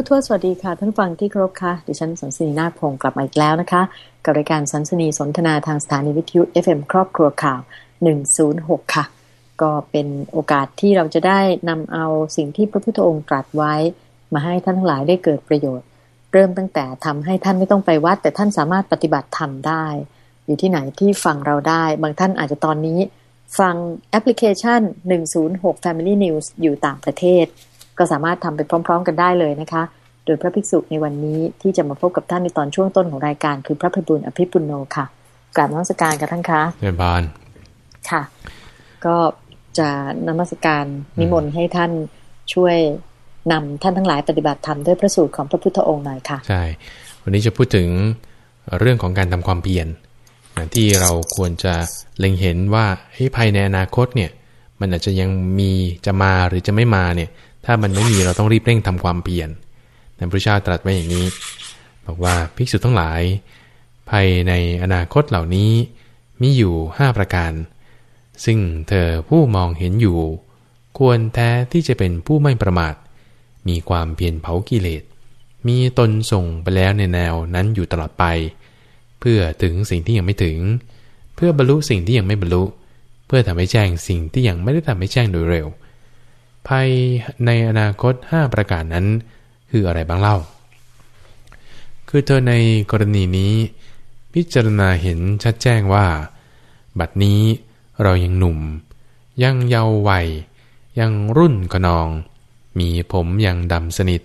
ผู้ทวสวัสดีค่ะ ท่านฟังที่ครบค่ะ ดิฉันสันสนีนาคพงศ์กลับมาอีกแล้วนะคะ กับรายการสันสนีสนทนาทางสถานีวิทยุ FM ครอบครัวข่าว 106 ค่ะ ก็เป็นโอกาสที่เราจะได้นำเอาสิ่งที่พระพุทธองค์ตรัสไว้ มาให้ท่านทั้งหลายได้เกิดประโยชน์ เริ่มตั้งแต่ทำให้ท่านไม่ต้องไปวัด แต่ท่านสามารถปฏิบัติธรรมได้ อยู่ที่ไหนที่ฟังเราได้ บางท่านอาจจะตอนนี้ ฟังแอปพลิเคชัน 106 Family News อยู่ต่างประเทศ ก็สามารถทำไปพร้อม ๆ กันได้เลยนะคะ โดยพระภิกษุในวันนี้ที่จะมาพบกับท่านในตอนช่วงต้นของรายการ คือพระพิบูลอภิปุโนค่ะกราบนมัสการกับท่านคะเรียนบานค่ะ ก็จะนมัสการนิมนต์ให้ท่านช่วยนำท่านทั้งหลายปฏิบัติธรรมด้วยพระสูตรของพระพุทธองค์หน่อยค่ะ ใช่ วันนี้จะพูดถึงเรื่องของการทำความเพียรนะที่เราควรจะเล็งเห็นว่าให้ภายในอนาคตเนี่ย มันอาจจะยังมีจะมาหรือจะไม่มาเนี่ย ถ้ามันไม่มีเราต้องรีบเร่งทำความเพียรแต่พระเจ้าตรัสไว้อย่างนี้ บอกว่าภิกษุทั้งหลาย ภายในอนาคตเหล่านี้มีอยู่ 5 ประการ ซึ่งเธอผู้มองเห็นอยู่ ควรแท้ที่จะเป็นผู้ไม่ประมาท มีความเพียรเผากิเลส มีตนส่งไปแล้วในแนวนั้นอยู่ตลอดไป เพื่อถึงสิ่งที่ยังไม่ถึง เพื่อบรรลุสิ่งที่ยังไม่บรรลุ เพื่อทำให้แจ้งสิ่งที่ยังไม่ได้ทำให้แจ้งโดยเร็ว ภายในอนาคต 5 ประการนั้น คืออะไรบ้างเล่า คือเธอในกรณีนี้ พิจารณาเห็นชัดแจ้งว่า บัดนี้เรายังหนุ่ม ยังเยาว์วัย ยังรุ่นขนอง มีผมยังดำสนิท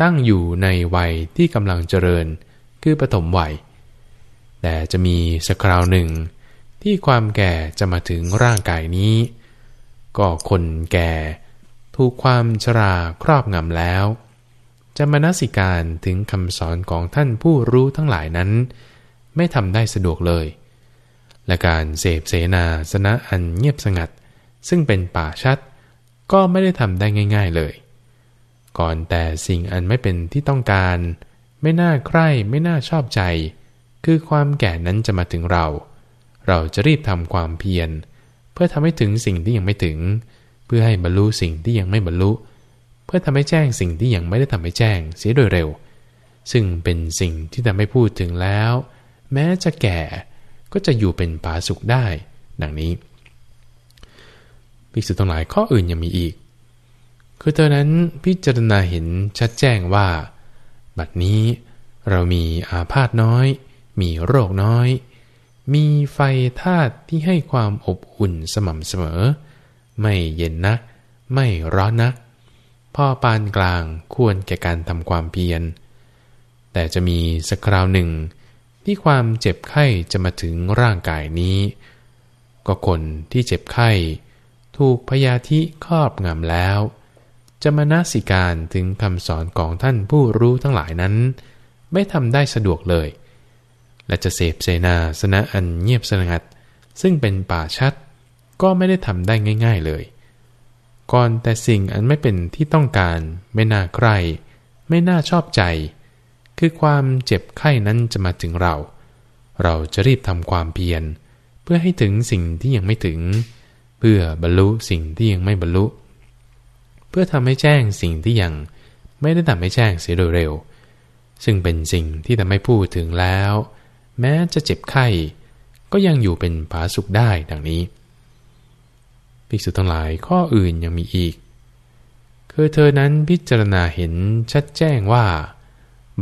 ตั้งอยู่ในวัยที่กำลังเจริญ คือปฐมวัย แต่จะมีสักคราวหนึ่ง ที่ความแก่จะมาถึงร่างกายนี้ ก็คนแก่ ถูกความชราครอบงำแล้วจะมนสิการถึงคำสอนของท่านผู้รู้ทั้งหลายนั้น ไม่ทำได้สะดวกเลย และการเสพเสนาสนะอันเงียบสงัด ซึ่งเป็นป่าชัด ก็ไม่ได้ทำได้ง่ายๆเลย ก่อนแต่สิ่งอันไม่เป็นที่ต้องการ ไม่น่าใคร่ไม่น่าชอบใจ คือความแก่นั้นจะมาถึงเรา เราจะรีบทำความเพียร เพื่อทำให้ถึงสิ่งที่ยังไม่ถึง เพื่อให้บรรลุสิ่งที่ยังไม่บรรลุ เพื่อทำให้แจ้งสิ่งที่ยังไม่ได้ทำให้แจ้งเสียโดยเร็ว ซึ่งเป็นสิ่งที่ทำให้พูดถึงแล้ว แม้จะแก่ก็จะอยู่เป็นปาสุขได้ ดังนี้ภิกษุทั้งหลายข้ออื่นยังมีอีก คือเธอนั้นพิจารณาเห็นชัดแจ้งว่า บัดนี้เรามีอาพาธน้อย มีโรคน้อย มีไฟธาตุที่ให้ความอบอุ่นสม่ำเสมอ ไม่เย็นนัก ไม่ร้อนนัก พ่อปานกลางควรแก่การทำความเพียร แต่จะมีสักคราวหนึ่ง ที่ความเจ็บไข้จะมาถึงร่างกายนี้ ก็คนที่เจ็บไข้ ถูกพยาธิครอบงำแล้ว จะมานาสิการถึงคำสอนของท่านผู้รู้ทั้งหลายนั้น ไม่ทำได้สะดวกเลย และจะเสพเสนาสนะอันเงียบสงัด ซึ่งเป็นป่าชัด ก็ไม่ได้ทำได้ง่าย ๆเลย ก่อนแต่สิ่งอันไม่เป็นที่ต้องการ ไม่น่าใคร ไม่น่าชอบใจ คือความเจ็บไข้นั้นจะมาถึงเรา เราจะรีบทำความเพียร เพื่อให้ถึงสิ่งที่ยังไม่ถึง เพื่อบรรลุสิ่งที่ยังไม่บรรลุ เพื่อทำให้แจ้งสิ่งที่ยังไม่ได้ทำให้แจ้งเสียโดยเร็ว ซึ่งเป็นสิ่งที่ทำให้พูดถึงแล้ว แม้จะเจ็บไข้ก็ยังอยู่เป็นผาสุขได้ดังนี้ ภิกษุทั้งหลายข้ออื่นยังมีอีก คือเธอนั้นพิจารณาเห็นชัดแจ้งว่า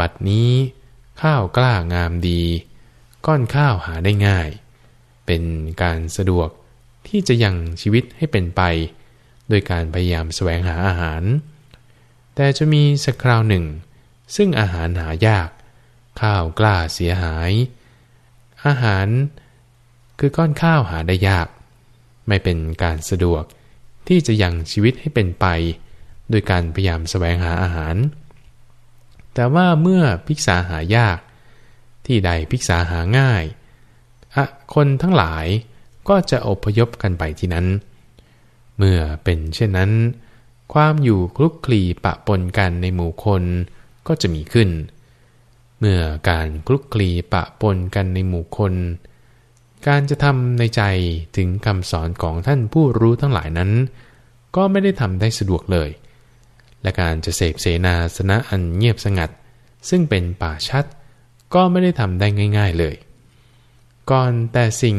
บัดนี้ ข้าวกล้างามดี ก้อนข้าวหาได้ง่าย เป็นการสะดวกที่จะยังชีวิตให้เป็นไป โดยการพยายามแสวงหาอาหาร แต่จะมีสักคราวหนึ่ง ซึ่งอาหารหายาก ข้าวกล้าเสียหาย อาหารคือก้อนข้าวหาได้ยาก ไม่เป็นการสะดวก ที่จะยังชีวิตให้เป็นไป โดยการพยายามแสวงหาอาหาร แต่ว่าเมื่อพิกษาหายาก ที่ใดพิกษาหาง่ายอะคนทั้งหลายก็จะอพยพกันไปที่นั้น เมื่อเป็นเช่นนั้น ความอยู่คลุกคลีปะปนกันในหมู่คนก็จะมีขึ้น เมื่อการคลุกคลีปะปนกันในหมู่คน การจะทำในใจถึงคำสอนของท่านผู้รู้ทั้งหลายนั้น ก็ไม่ได้ทำได้สะดวกเลย และการจะเสพเสนาสนะอันเงียบสงัด ซึ่งเป็นป่าชัด ก็ไม่ได้ทำได้ง่าย ๆเลย ก่อนแต่สิ่ง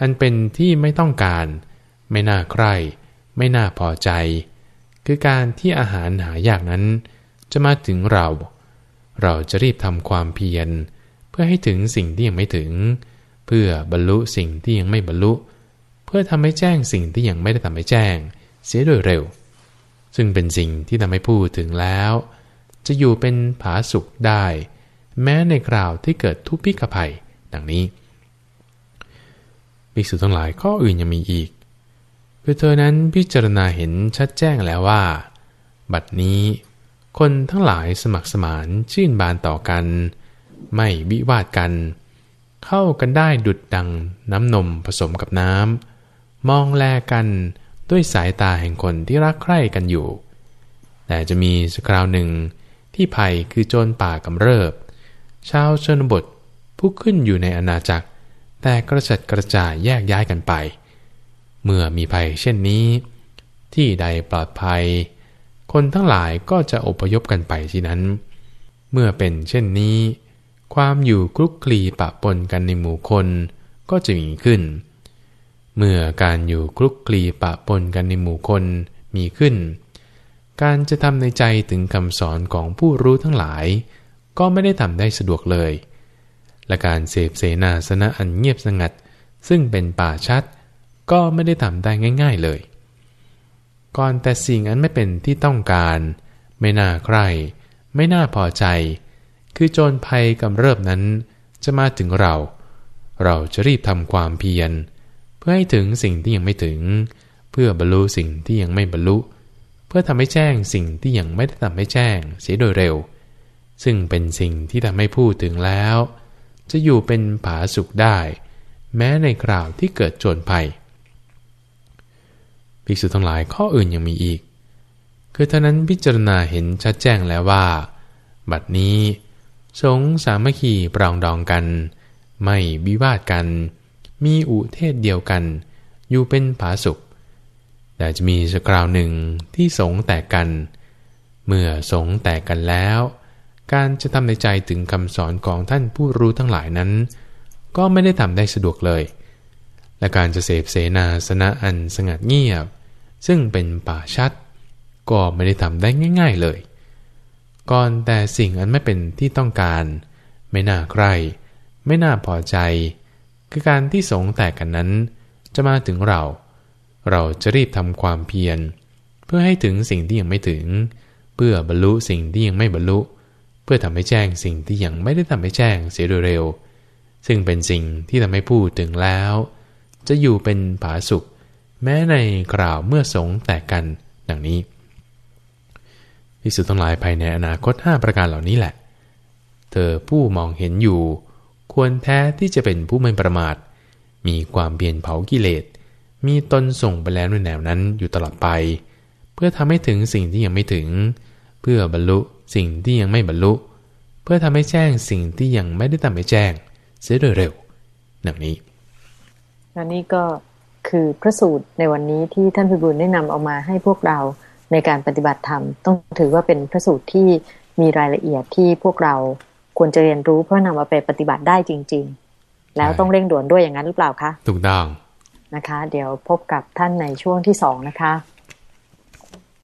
อันเป็นที่ไม่ต้องการ ไม่น่าใคร่ไม่น่าพอใจ คือการที่อาหารหายากนั้น จะมาถึงเรา เราจะรีบทำความเพียร เพื่อให้ถึงสิ่งที่ยังไม่ถึง เพื่อบรรลุสิ่งที่ยังไม่บรรลุ เพื่อทำให้แจ้งสิ่งที่ยังไม่ได้ทำให้แจ้ง เสียโดยเร็ว ซึ่งเป็นสิ่งที่ทำให้พูดถึงแล้ว จะอยู่เป็นผาสุขได้ แม้ในคราวที่เกิดทุพพิกภัยดังนี้ภิกษุทั้งหลายข้ออื่นยังมีอีกคือเธอนั้นพิจารณาเห็นชัดแจ้งแล้วว่า บัดนี้ คนทั้งหลายสมัครสมานชื่นบานต่อกัน ไม่วิวาทกัน เข้ากันได้ดุดดังน้ำนมผสมกับน้ำ มองแลกันด้วยสายตาแห่งคนที่รักใคร่กันอยู่ แต่จะมีสักคราวหนึ่งที่ภัยคือโจรป่ากำเริบ ชาวชนบทผู้ขึ้นอยู่ในอาณาจักร แต่กระจัดกระจายแยกย้ายกันไป เมื่อมีภัยเช่นนี้ ที่ใดปลอดภัย คนทั้งหลายก็จะอพยพกันไปที่นั้น เมื่อเป็นเช่นนี้ ความอยู่คลุกคลีปะปนกันในหมู่คนก็จะมีขึ้น เมื่อการอยู่คลุกคลีปะปนกันในหมู่คนมีขึ้น การจะทำในใจถึงคำสอนของผู้รู้ทั้งหลาย ก็ไม่ได้ทำได้สะดวกเลย และการเสพเสนาสนะอันเงียบสงัด ซึ่งเป็นป่าชัด ก็ไม่ได้ทำได้ง่าย ๆเลย ก่อนแต่สิ่งอันไม่เป็นที่ต้องการ ไม่น่าใคร ไม่น่าพอใจ คือโจรภัยกำเริบนั้นจะมาถึงเรา เราจะรีบทำความเพียร เพื่อให้ถึงสิ่งที่ยังไม่ถึง เพื่อบรรลุสิ่งที่ยังไม่บรรลุ เพื่อทำให้แจ้งสิ่งที่ยังไม่ได้ทำให้แจ้งเสียโดยเร็ว ซึ่งเป็นสิ่งที่ทำให้พูดถึงแล้ว จะอยู่เป็นผาสุขได้ แม้ในคราวที่เกิดโจรภัยภิกษุทั้งหลายข้ออื่นยังมีอีก คือท่านั้นพิจารณาเห็นชัดแจ้งแล้วว่า บัดนี้ สงสามัคคีปรองดองกัน ไม่วิวาทกัน มีอุเทศเดียวกัน อยู่เป็นผาสุข แต่จะมีสักคราวหนึ่งที่สงแตกกัน เมื่อสงแตกกันแล้ว การจะทำในใจถึงคำสอนของท่านผู้รู้ทั้งหลายนั้น ก็ไม่ได้ทำได้สะดวกเลย และการจะเสพเสนาสนะอันสงัดเงียบ ซึ่งเป็นป่าชัด ก็ไม่ได้ทำได้ง่าย ๆเลย ก่อนแต่สิ่งอันไม่เป็นที่ต้องการ ไม่น่าใคร ไม่น่าพอใจ คือการที่สงแตกกันนั้น จะมาถึงเรา เราจะรีบทำความเพียร เพื่อให้ถึงสิ่งที่ยังไม่ถึง เพื่อบรรลุสิ่งที่ยังไม่บรรลุ เพื่อทำให้แจ้งสิ่งที่ยังไม่ได้ทำให้แจ้งเสียโดยเร็วซึ่งเป็นสิ่งที่ทำให้พูดถึงแล้ว จะอยู่เป็นผาสุข แม้ในกล่าวเมื่อสงแตกกันดังนี้ พิสุทั้งหลายภายในอนาคต 5 ประการเหล่านี้แหละ เธอผู้มองเห็นอยู่ ควรแท้ที่จะเป็นผู้ไม่ประมาท มีความเปลี่ยนเผากิเลส มีตนส่งไปแล้วในแนวนั้นอยู่ตลอดไป เพื่อทำให้ถึงสิ่งที่ยังไม่ถึง เพื่อบรรลุสิ่งที่ยังไม่บรรลุ เพื่อทำให้แจ้งสิ่งที่ยังไม่ได้ทำให้แจ้ง เสียโดยเร็วดังนี้อันนี้ก็คือพระสูตรในวันนี้ที่ท่านพิบูลได้นำเอามาให้พวกเรา ในการปฏิบัติธรรม ต้องถือว่าเป็นพระสูตรที่มีรายละเอียดที่พวกเราควรจะเรียนรู้เพื่อนำมาไปปฏิบัติได้จริง ๆ แล้วต้องเร่งด่วนด้วยอย่างนั้นหรือเปล่าคะถูกต้องนะคะ เดี๋ยวพบกับท่านในช่วงที่สองนะคะ